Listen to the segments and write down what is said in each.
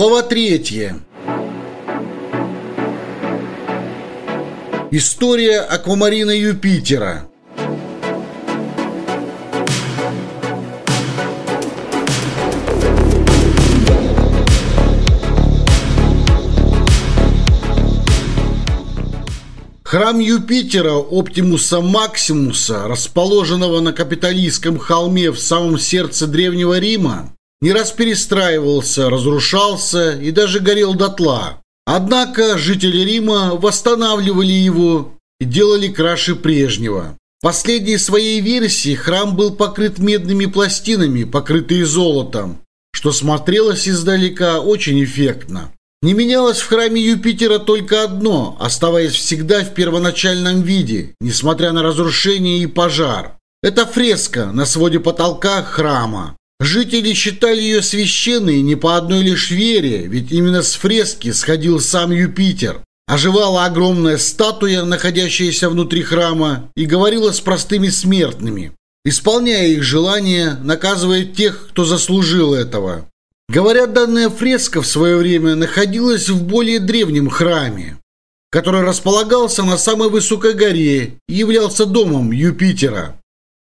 Глава 3. История аквамарина Юпитера. Храм Юпитера Оптимуса Максимуса, расположенного на Капитолийском холме в самом сердце Древнего Рима, не раз перестраивался, разрушался и даже горел дотла. Однако жители Рима восстанавливали его и делали краше прежнего. В последней своей версии храм был покрыт медными пластинами, покрытые золотом, что смотрелось издалека очень эффектно. Не менялось в храме Юпитера только одно, оставаясь всегда в первоначальном виде, несмотря на разрушение и пожар. Это фреска на своде потолка храма. Жители считали ее священной не по одной лишь вере, ведь именно с фрески сходил сам Юпитер. Оживала огромная статуя, находящаяся внутри храма, и говорила с простыми смертными, исполняя их желания, наказывая тех, кто заслужил этого. Говорят, данная фреска в свое время находилась в более древнем храме, который располагался на самой высокой горе и являлся домом Юпитера.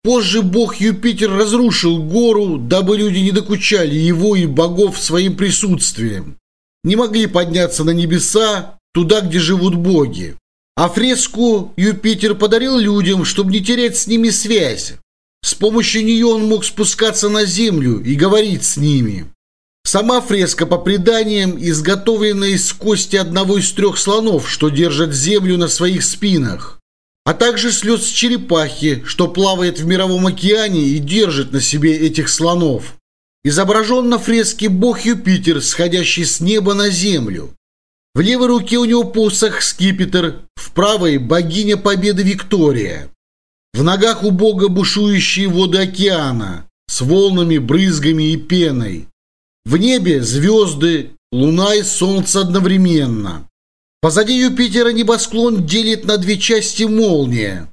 Позже бог Юпитер разрушил гору, дабы люди не докучали его и богов своим присутствием. Не могли подняться на небеса, туда, где живут боги. А фреску Юпитер подарил людям, чтобы не терять с ними связь. С помощью нее он мог спускаться на землю и говорить с ними. Сама фреска, по преданиям, изготовлена из кости одного из трех слонов, что держат землю на своих спинах а также с с черепахи, что плавает в Мировом океане и держит на себе этих слонов. Изображен на фреске бог Юпитер, сходящий с неба на землю. В левой руке у него посох Скипетр, в правой – богиня Победы Виктория. В ногах у бога бушующие воды океана с волнами, брызгами и пеной. В небе звезды, луна и солнце одновременно. Позади Юпитера небосклон делит на две части молния,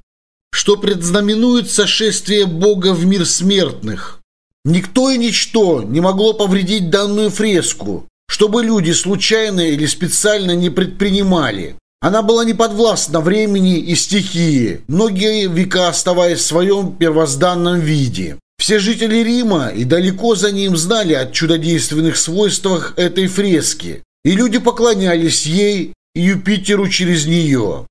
что предзнаменует сошествие Бога в мир смертных. Никто и ничто не могло повредить данную фреску, чтобы люди случайно или специально не предпринимали. Она была не подвластна времени и стихии, многие века оставаясь в своем первозданном виде. Все жители Рима и далеко за ним знали о чудодейственных свойствах этой фрески, и люди поклонялись ей Юпитеру через нее.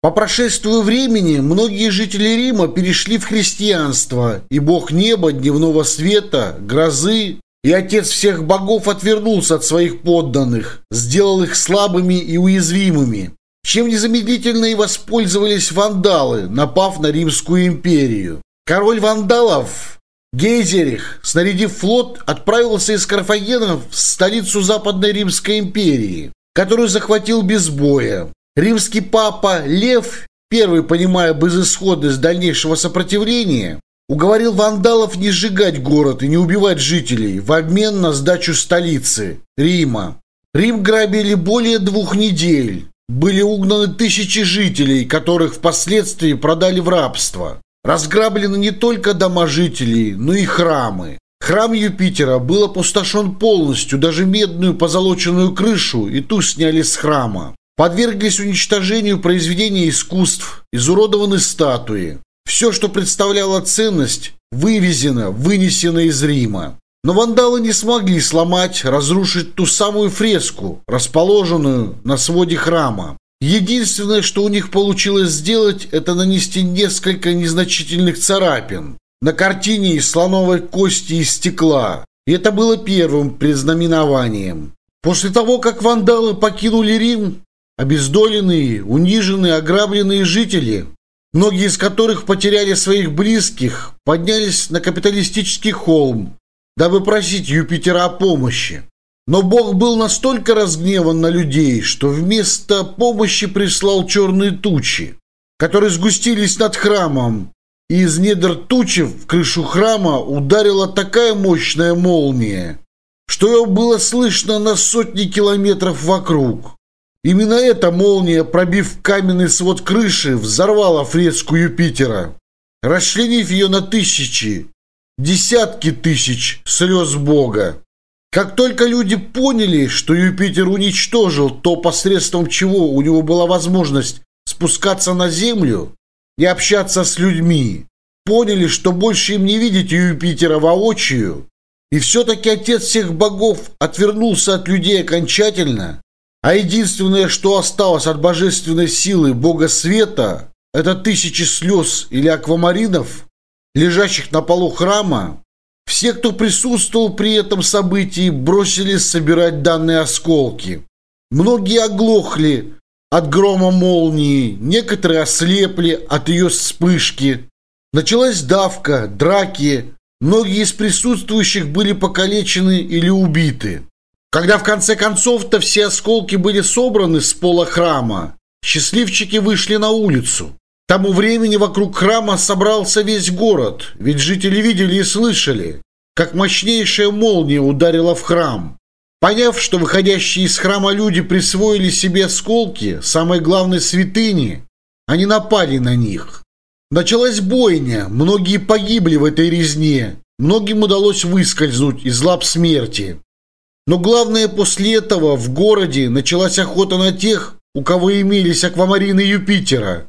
По прошествию времени многие жители Рима перешли в христианство, и бог неба, дневного света, грозы и отец всех богов отвернулся от своих подданных, сделал их слабыми и уязвимыми, чем незамедлительно и воспользовались вандалы, напав на Римскую империю. Король вандалов Гейзерих, снарядив флот, отправился из Карфагена в столицу Западной Римской империи которую захватил без боя. Римский папа Лев, первый понимая безысходность дальнейшего сопротивления, уговорил вандалов не сжигать город и не убивать жителей в обмен на сдачу столицы, Рима. Рим грабили более двух недель. Были угнаны тысячи жителей, которых впоследствии продали в рабство. Разграблены не только дома жителей, но и храмы. Храм Юпитера был опустошен полностью, даже медную позолоченную крышу и ту сняли с храма. Подверглись уничтожению произведения искусств, изуродованы статуи. Все, что представляло ценность, вывезено, вынесено из Рима. Но вандалы не смогли сломать, разрушить ту самую фреску, расположенную на своде храма. Единственное, что у них получилось сделать, это нанести несколько незначительных царапин на картине из слоновой кости и стекла. И это было первым признаменованием. После того, как вандалы покинули Рим, обездоленные, униженные, ограбленные жители, многие из которых потеряли своих близких, поднялись на капиталистический холм, дабы просить Юпитера о помощи. Но Бог был настолько разгневан на людей, что вместо помощи прислал черные тучи, которые сгустились над храмом из недр тучи в крышу храма ударила такая мощная молния, что ее было слышно на сотни километров вокруг. Именно эта молния, пробив каменный свод крыши, взорвала фреску Юпитера, расчленив ее на тысячи, десятки тысяч слез Бога. Как только люди поняли, что Юпитер уничтожил то, посредством чего у него была возможность спускаться на Землю, и общаться с людьми. Поняли, что больше им не видеть Юпитера воочию. И все-таки отец всех богов отвернулся от людей окончательно, а единственное, что осталось от божественной силы бога света, это тысячи слез или аквамаринов, лежащих на полу храма. Все, кто присутствовал при этом событии, бросились собирать данные осколки. Многие оглохли, от грома молнии, некоторые ослепли от ее вспышки. Началась давка, драки, многие из присутствующих были покалечены или убиты. Когда в конце концов-то все осколки были собраны с пола храма, счастливчики вышли на улицу. К тому времени вокруг храма собрался весь город, ведь жители видели и слышали, как мощнейшая молния ударила в храм. Поняв, что выходящие из храма люди присвоили себе осколки самой главной святыни, а они напали на них. Началась бойня, многие погибли в этой резне, многим удалось выскользнуть из лап смерти. Но главное, после этого в городе началась охота на тех, у кого имелись аквамарины Юпитера,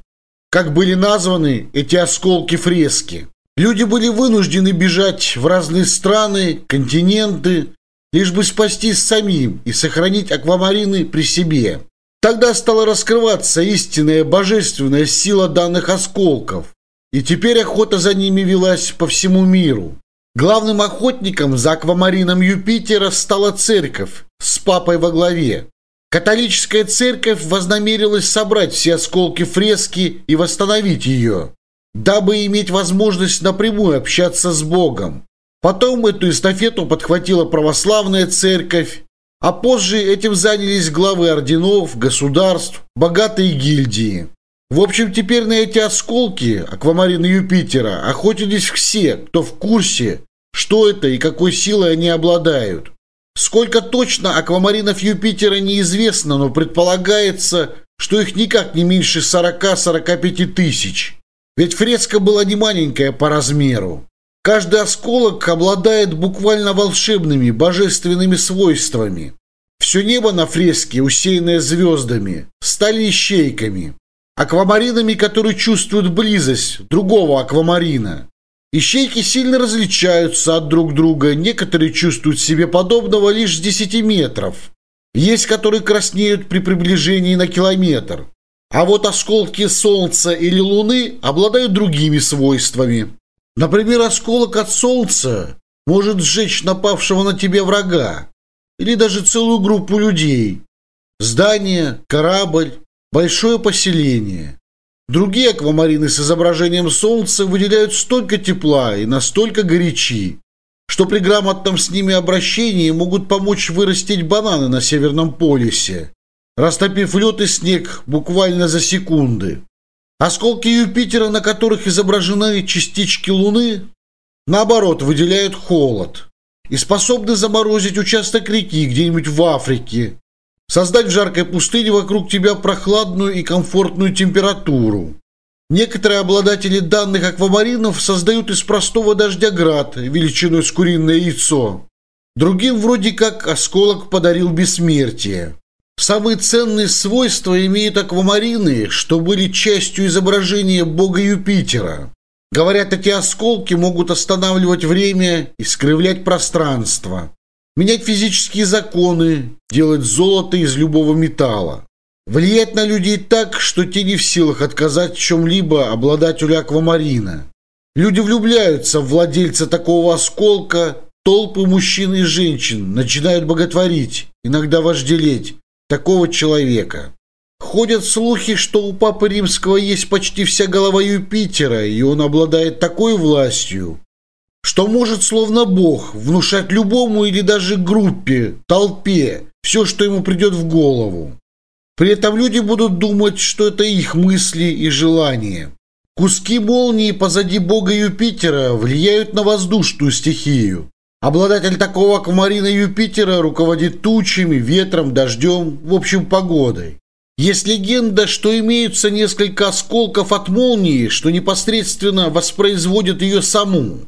как были названы эти осколки фрески. Люди были вынуждены бежать в разные страны, континенты, лишь бы спастись самим и сохранить аквамарины при себе. Тогда стала раскрываться истинная божественная сила данных осколков, и теперь охота за ними велась по всему миру. Главным охотником за аквамарином Юпитера стала церковь с папой во главе. Католическая церковь вознамерилась собрать все осколки фрески и восстановить ее, дабы иметь возможность напрямую общаться с Богом. Потом эту эстафету подхватила православная церковь, а позже этим занялись главы орденов, государств, богатые гильдии. В общем, теперь на эти осколки аквамарина Юпитера охотились все, кто в курсе, что это и какой силой они обладают. Сколько точно аквамаринов Юпитера неизвестно, но предполагается, что их никак не меньше 40-45 тысяч. Ведь фреска была не маленькая по размеру. Каждый осколок обладает буквально волшебными, божественными свойствами. Все небо на фреске, усеянное звездами, стали ищейками, аквамаринами, которые чувствуют близость другого аквамарина. Ищейки сильно различаются от друг друга, некоторые чувствуют себе подобного лишь с 10 метров. Есть, которые краснеют при приближении на километр. А вот осколки Солнца или Луны обладают другими свойствами. Например, осколок от солнца может сжечь напавшего на тебя врага или даже целую группу людей. Здание, корабль, большое поселение. Другие аквамарины с изображением солнца выделяют столько тепла и настолько горячи, что при грамотном с ними обращении могут помочь вырастить бананы на Северном полюсе, растопив лед и снег буквально за секунды. Осколки Юпитера, на которых изображены частички Луны, наоборот, выделяют холод и способны заморозить участок реки где-нибудь в Африке, создать в жаркой пустыне вокруг тебя прохладную и комфортную температуру. Некоторые обладатели данных аквамаринов создают из простого дождя град величиной с куриное яйцо. Другим вроде как осколок подарил бессмертие. Самые ценные свойства имеют аквамарины, что были частью изображения бога Юпитера. Говорят, эти осколки могут останавливать время, искривлять пространство, менять физические законы, делать золото из любого металла. Влиять на людей так, что те не в силах отказать в чем-либо обладателю аквамарина. Люди влюбляются в владельца такого осколка, толпы мужчин и женщин начинают боготворить, иногда вожделеть, такого человека. Ходят слухи, что у Папы Римского есть почти вся голова Юпитера, и он обладает такой властью, что может, словно Бог, внушать любому или даже группе, толпе, все, что ему придет в голову. При этом люди будут думать, что это их мысли и желания. Куски молнии позади бога Юпитера влияют на воздушную стихию, Обладатель такого аквамарина Юпитера руководит тучами, ветром, дождем, в общем, погодой. Есть легенда, что имеются несколько осколков от молнии, что непосредственно воспроизводит ее саму.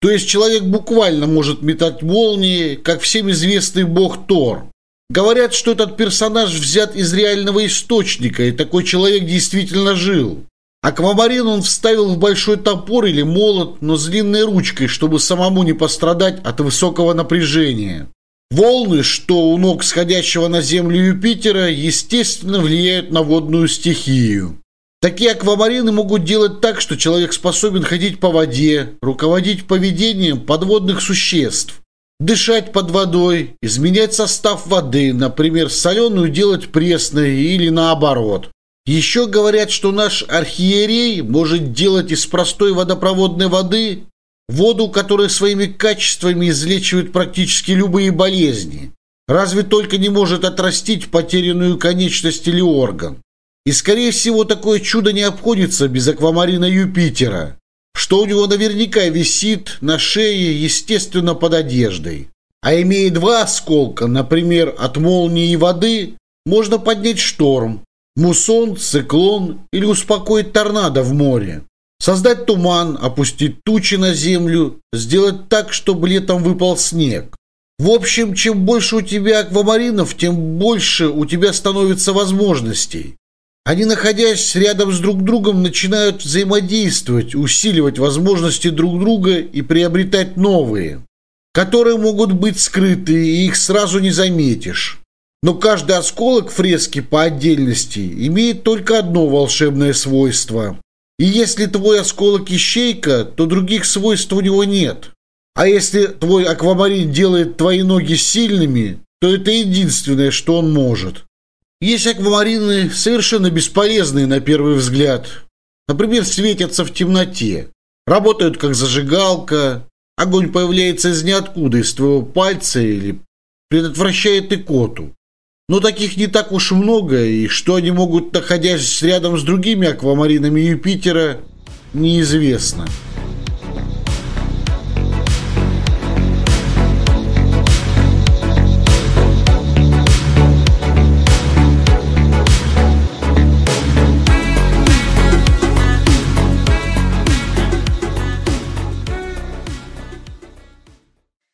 То есть человек буквально может метать молнии, как всем известный бог Тор. Говорят, что этот персонаж взят из реального источника, и такой человек действительно жил. Аквамарин он вставил в большой топор или молот, но с длинной ручкой, чтобы самому не пострадать от высокого напряжения. Волны, что у ног сходящего на Землю Юпитера, естественно, влияют на водную стихию. Такие аквамарины могут делать так, что человек способен ходить по воде, руководить поведением подводных существ, дышать под водой, изменять состав воды, например, соленую делать пресной или наоборот. Еще говорят, что наш архиерей может делать из простой водопроводной воды воду, которая своими качествами излечивает практически любые болезни. Разве только не может отрастить потерянную конечность или орган. И, скорее всего, такое чудо не обходится без аквамарина Юпитера, что у него наверняка висит на шее, естественно, под одеждой. А имея два осколка, например, от молнии и воды, можно поднять шторм, Мусон, циклон или успокоить торнадо в море. Создать туман, опустить тучи на землю, сделать так, чтобы летом выпал снег. В общем, чем больше у тебя аквамаринов, тем больше у тебя становится возможностей. Они, находясь рядом с друг другом, начинают взаимодействовать, усиливать возможности друг друга и приобретать новые, которые могут быть скрыты, и их сразу не заметишь. Но каждый осколок фрески по отдельности имеет только одно волшебное свойство. И если твой осколок ищейка, то других свойств у него нет. А если твой аквамарин делает твои ноги сильными, то это единственное, что он может. Есть аквамарины, совершенно бесполезные на первый взгляд. Например, светятся в темноте, работают как зажигалка, огонь появляется из ниоткуда, из твоего пальца или предотвращает икоту. Но таких не так уж много, и что они могут, находясь рядом с другими аквамаринами Юпитера, неизвестно.